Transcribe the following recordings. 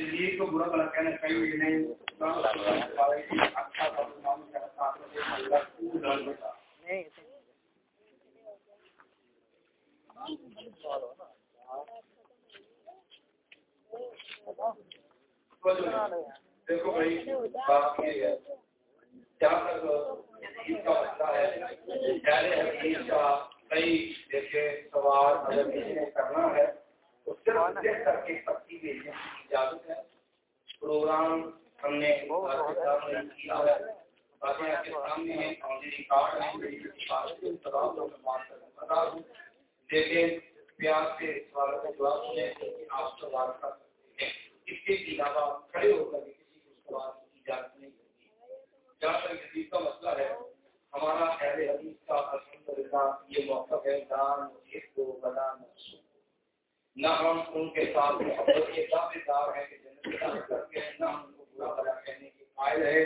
زندگی کو برا بلا کہنا چاہیے نہیں اچھا دیکھو بھائی بات یہ ہے۔ جہاں تک کا مسئلہ ہے کا کئی دیکھے سوال اگر کسی نے کرنا ہے۔ پروگرام ہم نے کیا ہے۔ باتیں آپ کے سامنے ہیں ریکارڈ ہیں بتا دوں دیکھیں پیار سے سوالوں کا جواب سنیں آپ سوال کر سکتے ہیں۔ اس کے علاوہ کھڑے ہو کر کسی کو سوال کی اجازت نہیں ہوتی۔ جہاں تک جدید کا مسئلہ ہے ہمارا اہل حدیث کا الحمد للہ یہ موقف ہے۔ دان کو بنا نہ ہم ان کے ساتھ محبت کے دعوے دار ہیں کہ جنت کرتے ہیں، نہ ہم ان کو برا بلا کہنے کے قائل ہے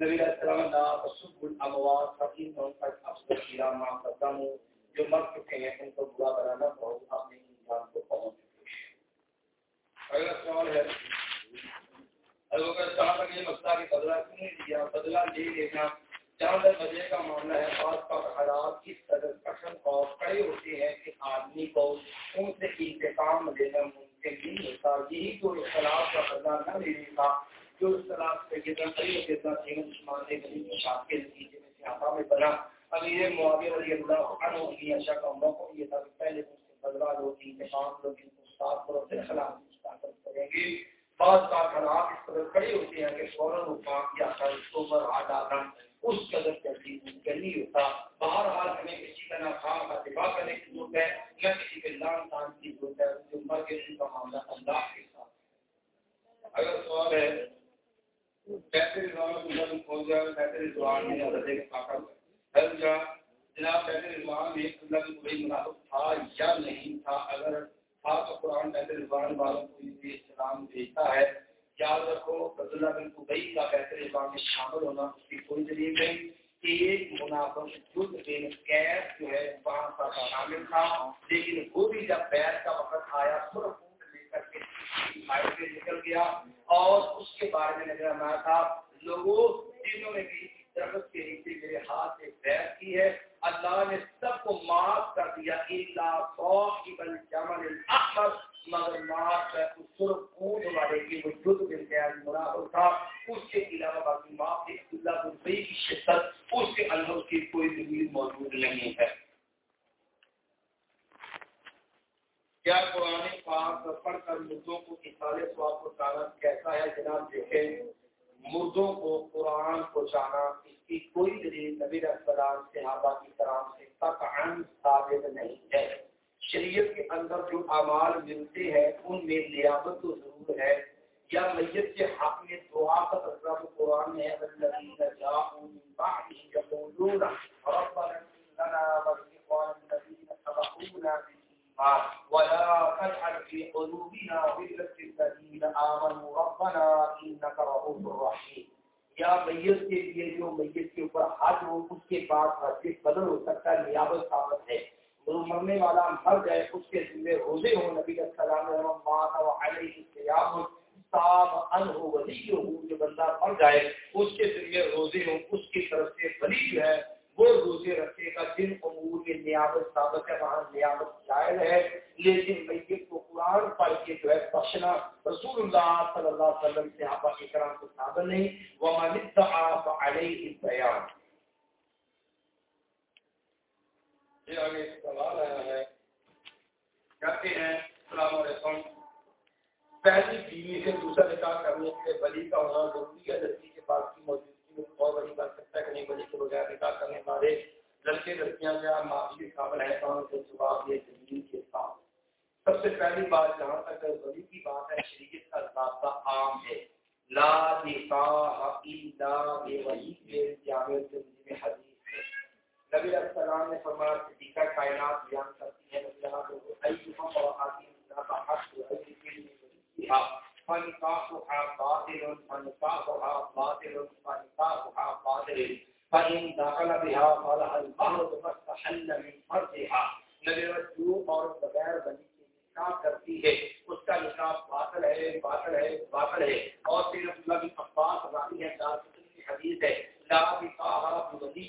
نبی علیہ السلام لا تصب الاموات فإنهم قد أفضل إلى ما قدموا جو مر چکے ہیں، ان کو برا بلا نہ کہو۔ اپنے انسان کو پہنچ اگلا سوال ہے۔ اگر جہاں تک یہ مسئلہ کہ بدلہ کیوں نہیں دیا؟ بدلہ لے لینا۔ جہاں تک کا معاملہ ہے، بعض کا حالات اس قدر کشن اور کڑے ہوتے ہیں کہ آدمی کو ان سے انتقام لینا ممکن نہیں ہوتا۔ یہی تو اختلاف کا بدلا نہ لینے کا، جو اختلاف سے یہ کئی کتنا تین عثمان نے غریب کے شاپ کے نتیجے میں سیاحا میں بنا۔ اب یہ معاویہ رضی اللہ عنہ کی اشا کا موقع یہ تھا کہ پہلے ان سے بدلا لو انتقام لوگ ان کو صاف کرو پھر خلاف مستقبل کریں گے۔ بعض کا حالات اس قدر کڑے ہوتے ہیں کہ فوراً وہ کام یا کر اس اوپر آ جاتا اس قدر ترتیب ممکن نہیں ہوتا۔ بہرحال ہمیں کسی کا نہ ناکام کا دفاع کرنے کی ضرورت ہے نہ کسی کے لان تان کی ضرورت ہے جو مر کے کا معاملہ اللہ کے ساتھ۔ اگر سوال ہے، کیسے رضوان پہنچ جائے کیسے رضوان میں حضرت کے طاقت جناب، کیسے رضوان میں اللہ کی کوئی مناسب تھا یا نہیں تھا اگر تھا تو قرآن کیسے رضوان والوں کو یہ سلام بھیجتا ہے یاد رکھو عبداللہ بن قبئی کا بہتر اسلام میں شامل ہونا اس کی کوئی دلیل نہیں ایک منافع جد بن قید جو ہے وہاں کا شامل تھا لیکن وہ بھی جب بیت کا وقت آیا صرف لے کر کے نکل گیا اور اس کے بارے میں نظر آیا تھا لوگوں جنہوں نے بھی درخت کے نیچے میرے ہاتھ سے بیت کی ہے اللہ نے سب کو معاف کر دیا اللہ صاحب الجمل الاحمر مگر معاف ہے اس سرخ اونٹ والے کی وہ جد مل گیا منافع تھا اس کے علاوہ باقی معاف ہے اللہ بن کی شدت اس کے اندر کی کوئی دلیل نہیں ہے۔ کیا قرآن پاک پڑھ کر مردوں کو اصال سواب کو جانا کیسا ہے؟ جناب دیکھیں، مردوں کو قرآن کو جانا، اس کی کوئی دلیل نبی السلام، صحابہ کی طرح سے تک ثابت نہیں ہے۔ شریعت کے اندر جو اعمال ملتے ہیں، ان میں لیابت تو ضرور ہے۔ یا میت کے حق میں دعا کا تذکرہ تو قرآن میں ہے، الذین جاءوا من بعدهم یقولون ربنا اغفر لنا ولإخواننا الذين سبقونا بالإيمان ولا تجعل في قلوبنا غلا للذين آمنوا ربنا إنك رؤوف رحيم۔ یا میت کے لیے جو میت کے اوپر حج ہو، اس کے بعد مسجد بدل ہو سکتا ہے، نیابت ثابت ہے۔ مرنے والا مر جائے، اس کے ذمہ روزے ہو نبی السلام جو بندہ مر جائے، اس کے ذمہ روزے ہوں، اس کی طرف سے ولی جو ہے، وہ روزے رکھے گا جن امور میں نیابت ثابت ہے، وہاں نیابت جائز ہے۔ لیکن میت کو قرآن پڑھ کے جو ہے، بخشنا رسول اللہ صلی اللہ علیہ وسلم سے آپ کے کو ثابت نہیں۔ وہ آپ علیہ بیان یہ آگے سوال آیا ہے۔ کہتے ہیں، السلام علیکم۔ پہلی بیوی سے دوسرا نکاح کرنے کے بلی کا ہونا ضروری ہے لڑکی کے پاس کی موجودگی میں اور بڑی بات سکتا ہے کہ نہیں بلی کے بغیر نکاح کرنے والے لڑکے، لڑکیاں یا معافی قابل ہیں، تو ان کے جواب یہ زمین کے ساتھ سب سے پہلی بات جہاں تک بلی کی بات ہے شریعت کا ضابطہ عام ہے لا نکاح الا بولی کے جامع میں حدیث نبی علیہ السلام نے فرمایا صدیقہ کائنات بیان کرتی ہے نبی اللہ کو ایہم مرحاتی اللہ کا حق و ایہی کے لیے فنکاحها باطل فنکاحها باطل فنکاحها باطل فإن دخل بها فلها البحر فاستحل من فرجها نبی جو اور بغیر بنی نکاح کرتی ہے اس کا نکاح باطل ہے باطل ہے باطل ہے اور عباس ہے دار کی حدیث ہے، لا بولی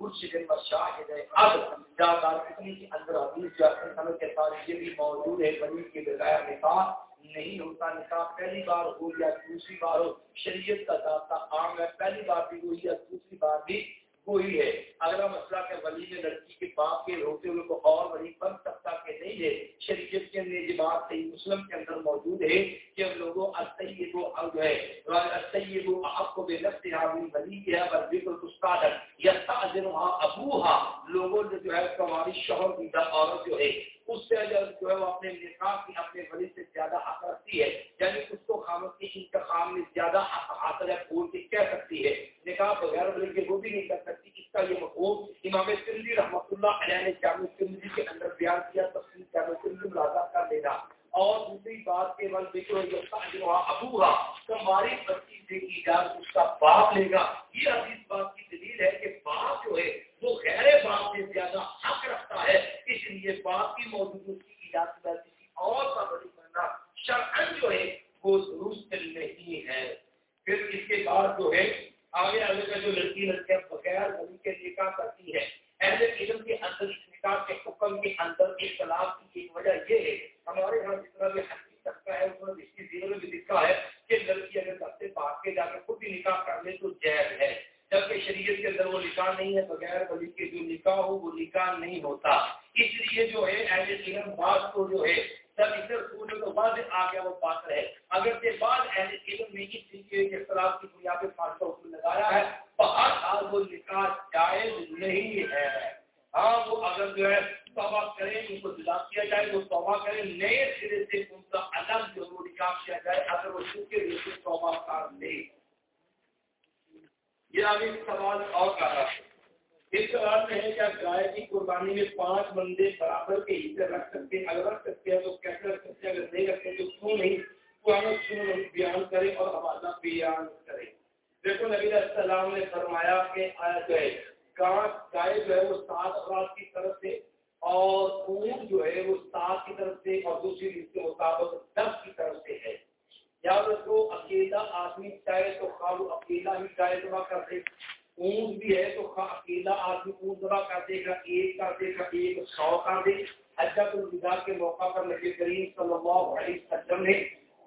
مرشد و شاہد اب دار کے اندر حدیث سمجھ کے ساتھ یہ بھی موجود ہے ولی کے بغیر نکاح نہیں ہوتا۔ نکاح پہلی بار ہو یا دوسری بار ہو، شریعت کا ضابطہ عام ہے۔ پہلی بار بھی ہوئی یا دوسری بار بھی وہی ہے۔ اگلا مسئلہ کہ ولی میں لڑکی کے باپ کے ہوتے ہوئے کو اور ولی بن سکتا نہیں ہے۔ شریعت کے اندر یہ بات صحیح مسلم کے اندر موجود ہے کہ ہم لوگوں الطیب و اب ہے۔ الطیب و آپ کو بے نفس حامی ولی کے ہے، بل بالکل استاد یا تاجرها ابوها لوگوں نے جو ہے ہماری شوہر کی عورت جو ہے، اس سے اگر جو ہے وہ اپنے نکاح کی، اپنے ولی سے زیادہ حق رکھتی ہے یعنی اس کو خامد کی انتخاب میں زیادہ حق حاصل ہے بول کے کہہ سکتی ہے نکاح بغیر ولی کے وہ بھی نہیں کر سکتی اس کا یہ مقبول امام سندی رحمۃ اللہ علیہ نے جامع سندی کے اندر بیان کیا تفصیل جامع سندی ملاقات کر لینا اور دوسری بات کے بعد دیکھو جو ابو رہا ہماری بچی سے کی اجازت اس کا باپ لے گا یہ ابھی بات کی دلیل ہے کہ باپ جو ہے وہ غیر باپ سے زیادہ حق رکھتا ہے اس لیے باپ کی موجودگی کی اجازت کسی اور کا بڑی کرنا شرعن جو ہے وہ درست نہیں ہے پھر اس کے بعد جو ہے آگے آگے کا جو لڑکی لڑکیاں بغیر بنی کے نکاح کرتی ہے اہل علم کے اندر اس نکاح کے حکم کے اندر اختلاف کی ایک وجہ یہ ہے ہمارے یہاں جتنا بھی حقیقی سکتا ہے اس میں اس کی زیروں میں بھی لکھا ہے کہ لڑکی اگر گھر سے بھاگ کے جا کے خود ہی نکاح کر لے تو جائز ہے جبکہ شریعت کے اندر وہ نکاح نہیں ہے بغیر ولی کے جو نکاح ہو، وہ نکاح نہیں ہوتا۔ اس لیے جو ہے، اہل علم بات کو جو ہے جب ادھر سوچنے تو بعد آ گیا وہ بات رہے اگر سے بعد اہل علم نے اس طریقے کے اختلاف کی بنیاد پہ فاصلہ اصول لگایا ہے تو ہر حال وہ نکاح جائز نہیں ہے ہاں وہ اگر جو ہے توبہ کریں ان کو جدا کیا جائے وہ توبہ کریں نئے سرے سے ان کا الگ جو وہ نکاح کیا جائے اگر وہ شروع کے لیے توبہ کر لے یہ ابھی سوال اور کر رہا ہے اس سوال میں ہے کیا گائے کی قربانی میں پانچ بندے برابر کے حصے رکھ سکتے اگر رکھ سکتے ہیں تو کیسے رکھ سکتے ہیں؟ اگر نہیں رکھتے تو کیوں نہیں؟ قرآن سنو بیان کرے اور حوالہ بیان کرے دیکھو نبی علیہ السلام نے فرمایا کہ آ گئے ہے گائے جو ہے وہ سات افراد کی طرف سے اور اونٹ جو ہے وہ سات کی طرف سے اور دوسری کے مطابق دس کی طرف سے ہے یاد رکھو اکیلا آدمی چاہے تو خواہ وہ اکیلا ہی چاہے دبا کر دے اونٹ بھی ہے تو خواہ اکیلا آدمی اونٹ دبا کر دے گا ایک کر دے گا ایک سو کر دے حجت الوداع کے موقع پر نبی کریم صلی اللہ علیہ وسلم نے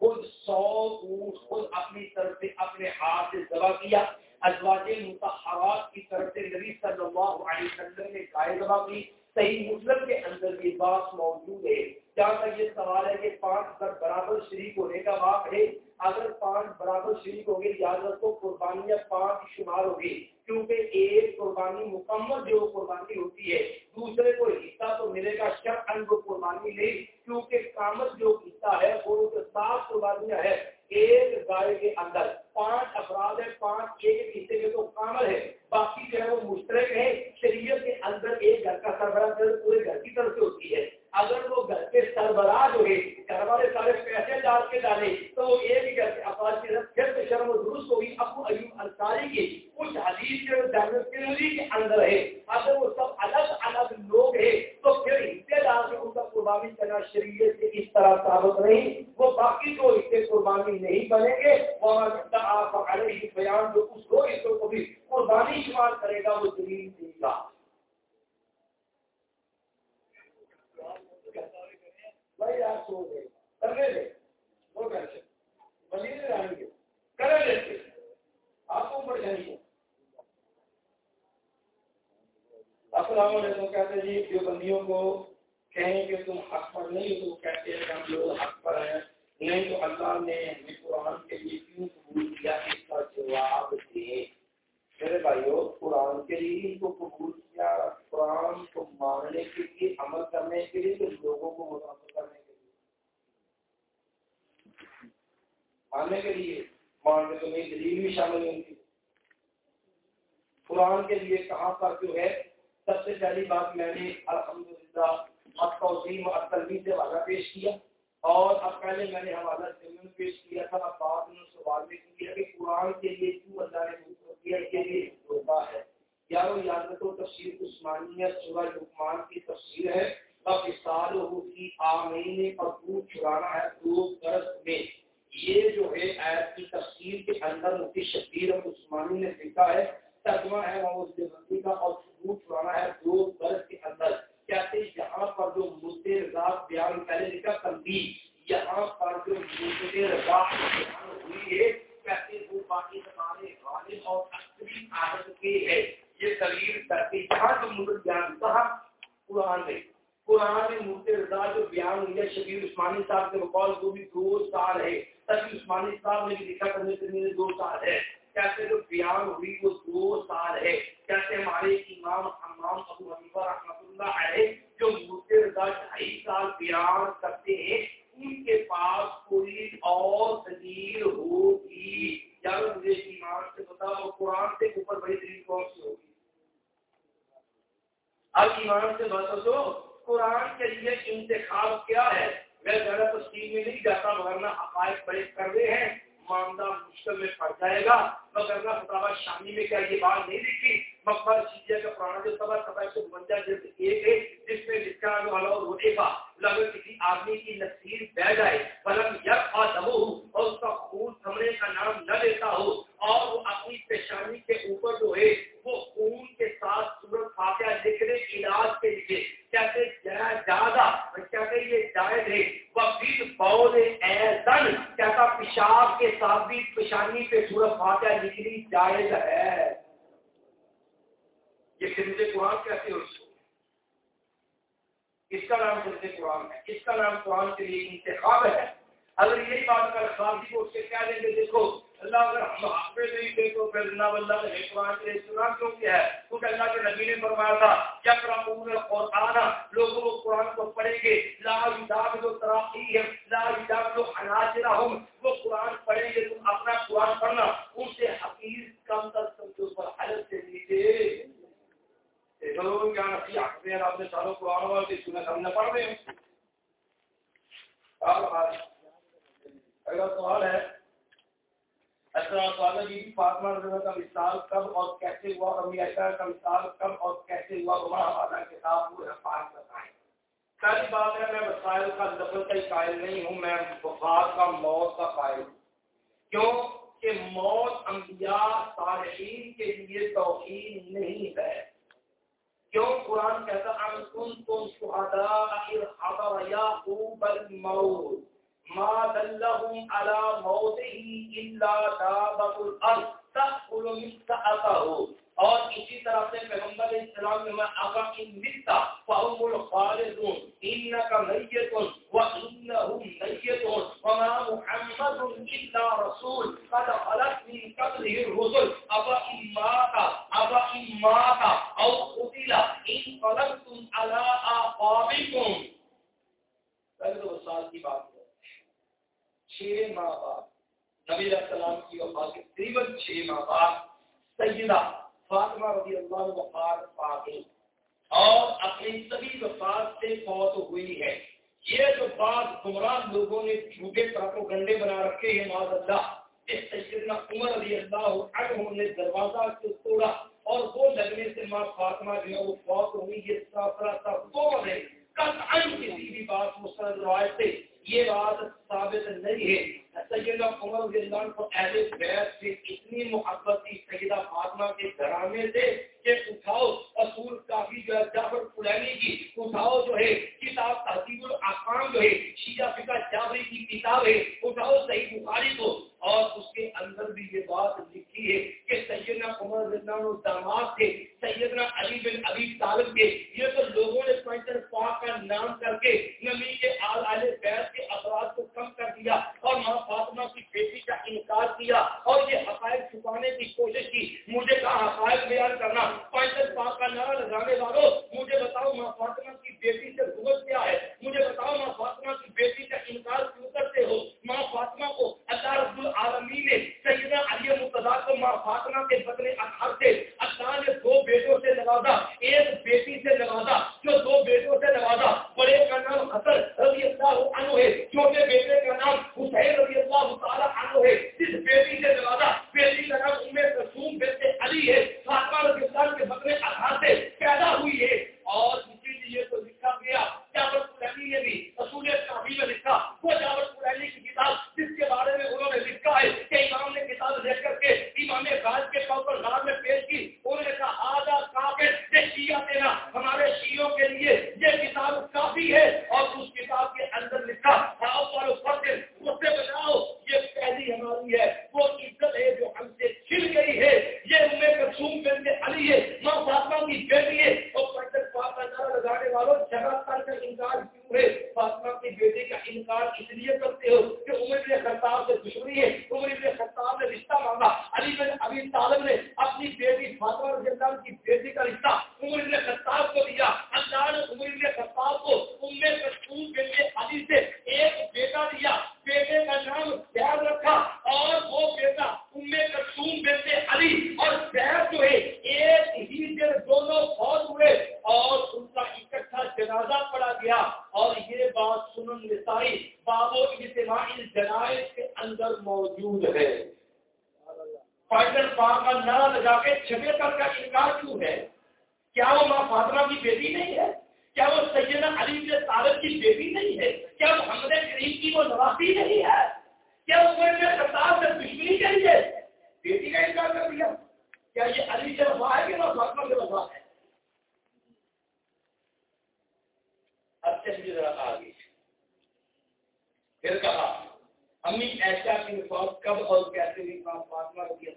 خود سو اونٹ خود اپنی طرف سے اپنے ہاتھ سے دبا کیا ازواج متحرات کی طرف سے نبی صلی اللہ علیہ وسلم نے گائے دبا کی صحیح مسلم کے اندر یہ بات موجود ہے۔ کیا تک یہ سوال ہے کہ پانچ اگر برابر شریک ہونے کا باپ ہے، اگر پانچ برابر شریک ہوگی یاد رکھو قربانیاں پانچ شمار ہوگی کیونکہ ایک قربانی مکمل جو قربانی ہوتی ہے، دوسرے کو حصہ تو ملے گا شک ان کو قربانی نہیں، کیونکہ کامل جو حصہ ہے، وہ سات قربانیاں ہے ایک گائے کے اندر۔ پانچ افراد ہے پانچ ایک حصے کے تو کامل ہے باقی جو ہے وہ مشترک ہے شریعت کے اندر ایک گھر کا سربراہ پورے گھر کی طرف سے ہوتی ہے۔ اگر وہ گھر کے سربراہ جو ہے گھر والے سارے پیسے ڈال کے ڈالے تو وہ ایک ہی گھر کے افراد کی طرف پھر سے شرم و درست ہوگی۔ ابو ایوب انصاری کی کچھ حدیث کے اندر ہے۔ اگر وہ سب الگ لوگ ہیں تو پھر حصے ڈال کے ان کا قربانی کرنا شریعت سے اس طرح ثابت نہیں، وہ باقی دو حصے قربانی نہیں بنیں گے اور بیان جو اس دو حصوں کو بھی قربانی شمار کرے گا، وہ دلیل دے گا بھائی، آپ سو گئے۔ کرنے دیں وہ کر سکتے مزید آئیں گے۔ کرے لیتے آپ کو پریشانی ہے السلام علیکم، کہتے جی جو بندیوں کو کہیں کہ تم حق پر نہیں تو کہتے ہیں کہ ہم لوگ حق پر ہیں۔ نہیں تو اللہ نے ہمیں قرآن کے لیے کیوں قبول کیا؟ اس کا جواب دے۔ میرے بھائیو، قرآن کے لیے ان کو قبول کیا۔ قرآن کو ماننے کے لیے، عمل کرنے کے لیے، تو لوگوں کو متاثر کرنے کے لیے۔ ماننے کے لیے، ماننے تو نئی دلیل بھی شامل ہوئی تھی قرآن کے لیے کہاں پر جو ہے، سب سے پہلی بات میں نے الحمد للہ توسیم اور تلوی سے واضح پیش کیا اور اب پہلے میں نے حوالہ ضمن پیش کیا تھا، اب بعد میں سوال میں کیا کہ قرآن کے لیے کیوں اللہ نے کیا کے لیے دھوکا ہے۔ یارو، یاد رکھو، تفسیر عثمانیہ سورہ لقمان کی تفسیر ہے۔ پاکستان کی آمین اور دودھ چرانا ہے دو برس میں۔ یہ جو ہے ایپ کی تفصیل کے اندر مفتی شبیر اور عثمانی نے لکھا ہے، ترجمہ ہے وہ اس دیوبندی کا اور ثبوت چرانا ہے دو برس کے اندر کہتے یہاں پر جو مدے رضا بیان پہلے لکھا تنبیہ یہاں پر جو مدے رضا بیان ہوئی ہے کہتے وہ باقی ہمارے غالب اور اصلی عادت کے ہے یہ دلیل کرتے یہاں جو مدد بیان کہا قرآن میں قرآن میں مدے رضا جو بیان ہوئی ہے شبیر عثمانی صاحب کے مقابل وہ بھی دو سال ہے تبھی عثمانی صاحب نے بھی لکھا کرنے کے لیے دو سال ہے کہتے جو بیان ہوئی وہ دو سال ہے۔ کہتے ہمارے امام امام ابو حنیفہ رحمۃ اللہ علیہ جو مدے رضا ڈھائی سال بیان کرتے ہیں، ان کے پاس کوئی اور دلیل ہوگی؟ یا مجھے ایمان سے بتاؤ قرآن سے اوپر بڑی دلیل کون سی ہوگی؟ اب ایمان سے بتا دو قرآن کے لیے انتخاب کیا ہے؟ میں زیادہ تفصیل میں نہیں جاتا، مگر نہ عقائد بڑے کر رہے ہیں۔ معاملہ مشکل میں پڑ جائے گا۔ مگر نہ فتح شامی میں کیا یہ بات نہیں لکھی؟ مقبر شیعہ کا پرانا جو سبا سبا ایک سو جلد ایک ہے جس میں لکھا والا کا کسی آدمی کی بہ جائے فلم یک دبو اور اس کا خون تھمنے کا نام نہ لیتا ہو، اور وہ اپنی پیشانی کے اوپر جو ہے، وہ خون کے ساتھ صورت فاتحہ لکھنے علاج کے لیے کہتے جائزہ کہتے یہ جائز ہے۔ وہ پھر بول ایزن، کہتا پیشاب کے ساتھ بھی پیشانی پہ صورت فاتحہ لکھنی جائز ہے۔ یہ خرید قرآن کیسے ہو سکتی اس کا نام خرید قرآن ہے، اس کا نام قرآن کے لیے انتخاب ہے۔ اگر یہی بات کا خاص کو اس سے کیا دیں گے؟ دیکھو، اللہ اگر ہم آپ نہیں دے تو پھر اللہ اللہ نے قرآن کے سنا کیوں کیا ہے؟ کیونکہ اللہ کے نبی نے فرمایا تھا کیا قرآن قرآن لوگوں کو قرآن کو پڑھیں گے، لا اداب جو تراقی ہے لا اداب جو حناجرہ ہوں وہ قرآن پڑھیں گے، تم اپنا قرآن پڑھنا ان سے حقیق کم تر تم کے اوپر حلت سے لیجیے لوگوں کیا نے سالوں والے پڑھ اگلا سوال ہے سوال ہے فاطمہ کا کب اور کیسے ہوا اور امی عائشہ کا کب اور کیسے ہوا کتاب پاک بتائیں بات ہے میں وسائل کا کا قائل نہیں ہوں، میں کا موت کا قائل ہوں۔ کیوں کہ موت انبیاء صالحین کے لیے توہین نہیں ہے۔ کیوں قرآن کہتا ام تم شہداء اذ حضر یعقوب الموت ما دلهم على موته الا دابت الارض تأكل من اور اسی طرح سے پیغمبر اسلام میں آقا کی ملتا فهم الخالدون انك ميت وانهم ميتون وما محمد الا رسول قد خلت من قبله الرسل ابا اماتا ابا اماتا او قتل ان قلبتم على اعقابكم پہلے تو سال کی بات ہے چھ ماہ بعد نبی علیہ السلام کی وفات کے تقریباً چھ ماہ بعد سیدہ فاطمہ رضی اللہ وفات پا گئی اور اپنی سبھی وفات سے فوت ہوئی ہے یہ جو بات گمراہ لوگوں نے جھوٹے طرف گنڈے بنا رکھے ہیں معاذ اللہ اس سیدنا عمر رضی اللہ عنہ نے دروازہ کو توڑا اور وہ لگنے سے ماں فاطمہ جو ہے وہ فوت ہوئی یہ سافرا تھا دو ہے قطعا کسی بھی بات مستند روایت سے یہ بات ثابت نہیں ہے۔ سیدہ عمر رضی اللہ عنہ کو اہل بیت سے اتنی محبت لگا چھپے کر کا انکار کیوں ہے؟ کیا وہ ماں فاطمہ کی بیٹی نہیں ہے؟ کیا وہ سیدنا علی کے طالب کی بیٹی نہیں ہے؟ کیا محمد کریم کی وہ نواسی نہیں ہے؟ کیا وہ میں خطاب سے دشمنی کے لیے بیٹی کا انکار کر دیا؟ کیا یہ علی سے وفا ہے کہ وہ فاطمہ سے وفا ہے؟ اب چلیے ذرا آگے۔ پھر کہا، امی ایسا کی کب اور کیسے بھی فاطمہ رضی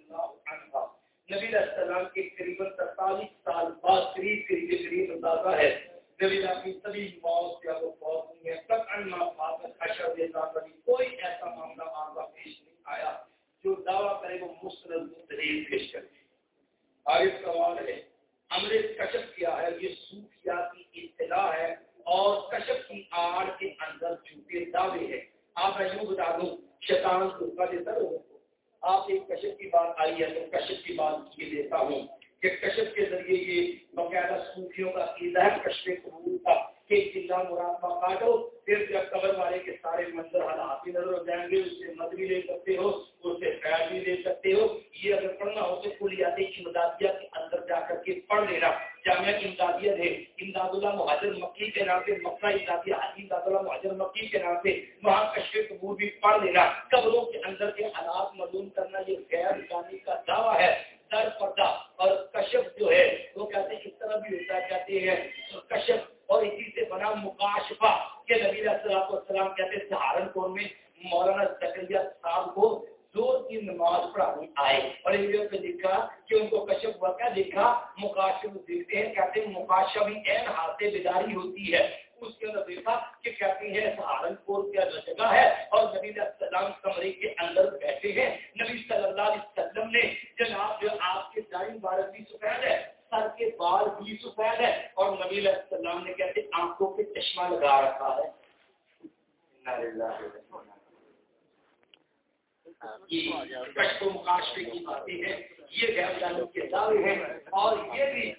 نبی علیہ السلام کے قریب ترتالیس سال بعد قریب قریب قریب اندازہ ہے۔ نبی علیہ کی سبھی موت کوئی وہ معاملہ آگا پیش نہیں آیا جو دعویٰ کرے وہ مسلم پیش کرے آگے سوال ہے امر کشف کیا ہے یہ صوفیاتی اطلاع ہے اور کشف کی آڑ کے اندر جھوٹے دعوے ہیں آپ میں یوں بتا دوں شیطان کو دیتا ہوں آپ ایک کشف کی بات آئی ہے تو کشف کی بات یہ دیتا ہوں کہ کشف کے ذریعے یہ باقاعدہ صوفیوں کا عیدہ کشف قبول تھا کہ چلا مراد کاٹو پھر جب قبر والے کے سارے منظر حالات بھی نظر ہو جائیں گے اس سے مد بھی لے سکتے ہو، اس سے خیر بھی لے سکتے ہو۔ یہ اگر پڑھنا ہو تو کلیات امدادیہ کے اندر جا کر کے پڑھ لینا۔ جامعہ امدادیت ہے امداد اللہ مہاجر مکی کے نام سے مکہ امدادیہ، امداد اللہ مہاجر مکی کے نام سے وہاں کشف قبول بھی پڑھ لینا۔ قبروں کے اندر کے حالات معلوم کرنا یہ غیر جانی کا دعویٰ ہے۔ در پردہ۔ اور کشف جو ہے، وہ کہتے ہیں، اس طرح بھی ہوتا کہتے ہیں، کشف۔ اور اسی سے بنا مکاشفہ، کہ نبی السلام السلام کہتے ہیں، سہارنپور میں مولانا زکریہ صاحب کو زور کی نماز پڑھانی آئے۔ اور انگریز نے لکھا کہ ان کو کشف ہوا کیا لکھا مکاشف دیکھتے ہیں، کہتے ہیں مکاشف این ہاتھے بیداری ہوتی ہے۔ اس کے اندر دیکھا کہ کہتی ہے سہارنپور کیا جگہ ہے اور نبی علیہ السلام کمرے کے اندر بیٹھے ہیں۔ نبی صلی اللہ علیہ وسلم نے جناب جو آپ کے دائیں بارہ بھی سفید ہے، سر کے بال بھی سفید ہے۔ اور نبی علیہ السلام نے کہتے آنکھوں پہ چشمہ لگا رکھا ہے۔ کشف و مقاشفے کی باتیں ہیں یہ غیر کے دعوے ہیں اور یہ بھی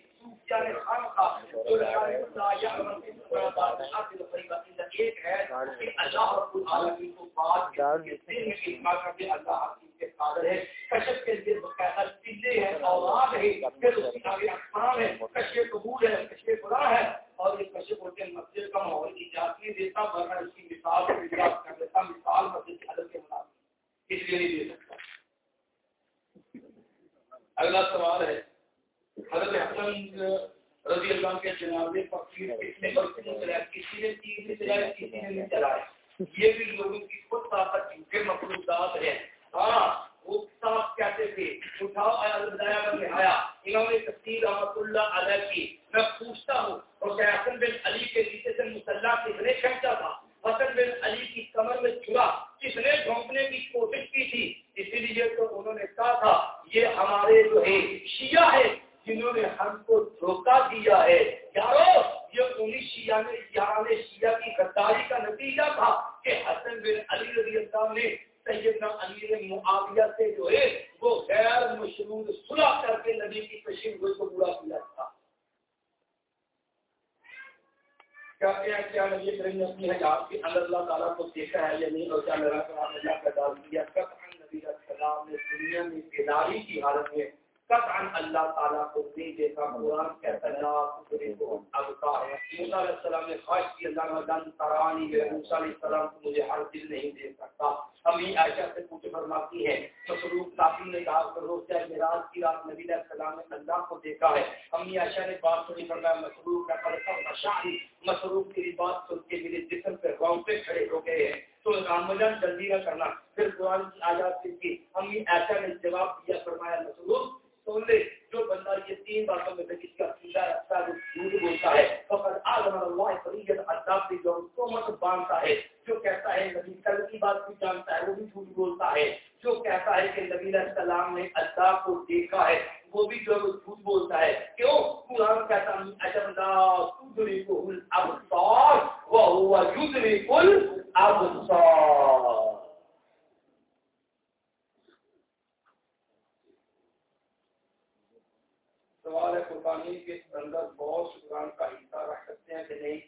اور یہ کشپ ہوتے مسجد کا ماحول اجازت دیتا ورنہ اس کی مثال کر دیتا مثال مسجد کی عدد کے مناسب اس لیے نہیں دے سکتا اگلا سوال ہے حضرت حسن رضی اللہ کے جنازے پر کس نے غلطی نہیں چلایا کسی نے تیر نہیں چلایا کسی نے نہیں چلایا یہ بھی لوگوں کی خود طاقت کے مخلوقات ہیں ہاں وہ صاحب کہتے تھے اٹھاؤ آیا انہوں نے تفصیل رحمت اللہ علیہ کی میں پوچھتا ہوں اور حسن بن علی کے نیچے سے مسلح کس نے کھینچا تھا حسن بن علی کی کمر میں چڑا کس نے ڈھونکنے کی کوشش کی تھی اسی لیے تو انہوں نے کہا تھا یہ ہمارے جو ہے شیعہ ہے جنہوں نے ہم کو دھوکہ دیا ہے یارو یہ انہیں شیعہ نے شیعہ کی غداری کا نتیجہ تھا کہ حسن بن علی رضی اللہ نے سیدنا علی معاویہ سے جو ہے وہ غیر مشروط صلح کر کے نبی کی تشریف کو پورا کیا تھا۔ کہتے ہیں کیا نبی کریم نے اپنی حجاب کے اندر اللہ تعالیٰ کو دیکھا ہے یا نہیں اور کیا میرا کلام اللہ کا ڈال دیا؟ قطعا نبی علیہ السلام نے دنیا میں بیداری کی حالت میں قطعا اللہ تعالیٰ کو نہیں دیکھا قرآن کہتا ہے لا تدرکو ابصار موسیٰ علیہ السلام نے خواہش کی، اللہ نے ترانی میرے موسیٰ علیہ السلام کو مجھے ہر دل نہیں دے سکتا۔ امی عائشہ سے پوچھے فرماتی ہے مصروف کافی نے کہا کہ روز چاہے میراج کی رات نبی علیہ السلام نے اللہ کو دیکھا ہے۔ امی عائشہ نے بات سنی، فرمایا مصروف کا پرسم مشاہی مصروف کی بات سن کے میرے جسم پہ رونگٹے کھڑے ہو گئے ہیں۔ تو رام جلدی نہ کرنا۔ پھر قرآن کی آیات سے کی امی عائشہ نے جواب دیا، فرمایا مصروف سن لے جو بندہ یہ تین باتوں میں سے کسی کا سیدھا رکھتا ہے، وہ جھوٹ بولتا ہے۔ فقط آدم اللہ فریجت عذاب بھی جو کو مت باندھتا ہے، جو کہتا ہے نبی کل کی بات بھی جانتا ہے، وہ بھی جھوٹ بولتا ہے۔ جو کہتا ہے کہ نبی علیہ السلام نے اللہ کو دیکھا ہے، وہ بھی جو جھوٹ بولتا ہے۔ کیوں؟ قرآن کہتا ہے اجب لا تدرکہ الابصار وهو يدرك الابصار سوال ہے قربانی کے اندر بہت شکران کا حصہ رکھ سکتے ہیں کہ نہیں؟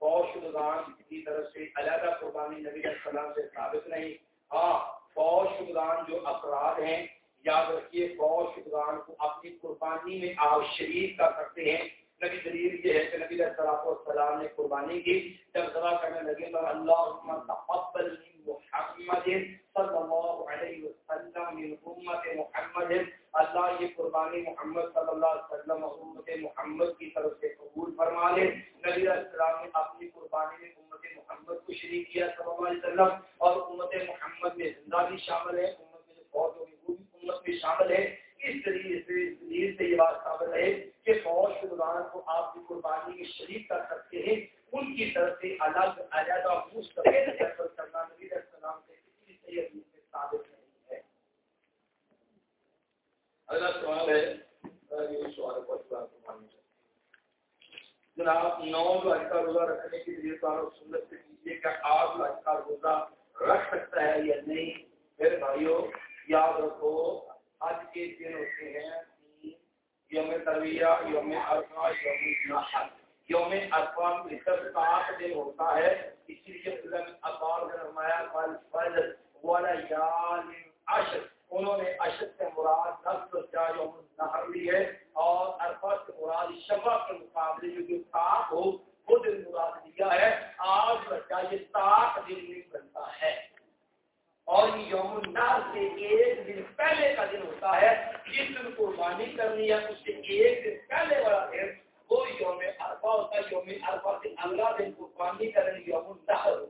بہت شکران کی طرف سے علیحدہ قربانی نبی علیہ السلام سے ثابت نہیں۔ ہاں فوج شکران جو افراد ہیں، یاد رکھیے فوج شکران کو اپنی قربانی میں آپ شریک کر سکتے ہیں۔ نبی دلیل یہ ہے کہ نبی علیہ السلام نے قربانی کی جب ذرا کرنے لگے تو اللہ تقبل محمد صلی اللہ علیہ وسلم من امت محمد۔ اللہ یہ قربانی محمد صلی اللہ علیہ وسلم امت محمد کی طرف سے قبول فرما لے۔ نبی السلام نے اپنی قربانی میں امت محمد کو شریک کیا صلی اللہ علیہ وسلم اور امت محمد میں زندہ بھی شامل ہے۔ امت میں جو فوج ہوگی وہ بھی امت میں شامل ہے۔ اس طریقے سے اس دلیل سے یہ بات ثابت ہے کہ فوج شدگان کو آپ کی قربانی میں شریک کر سکتے ہیں۔ ان کی طرف سے الگ علیحدہ مستقل کرنا نبی علیہ السلام سے کسی صحیح حدیث میں ثابت نہیں ہے اگلا سوال ہے یہ سوال کو جناب نو لاکھ کا روزہ رکھنے کے لیے سنت سے کیجیے کہ آٹھ لاکھ کا روزہ رکھ سکتا ہے یا نہیں پھر بھائیو یاد رکھو آج کے دن ہوتے ہیں یوم ترویہ یوم عرفہ یوم نحر یوم عرفہ میں سات دن ہوتا ہے اسی لیے اللہ نے ابار نے فرمایا فجر ولا یال عشر انہوں نے عشر سے مراد دس بجا یوم نحر لی ہے اور عرفہ سے مراد شفا کے مقابلے جو جو سات ہو وہ دن مراد لیا ہے، آج بچہ یہ سات دن میں بنتا ہے۔ اور یہ یوم النار سے ایک دن پہلے کا دن ہوتا ہے، جس دن قربانی کرنی ہے، اس سے ایک دن پہلے والا دن وہ یوم عرفہ ہوتا ہے، یوم عرفہ سے اگلا دن قربانی کرنے یوم النار ہوتا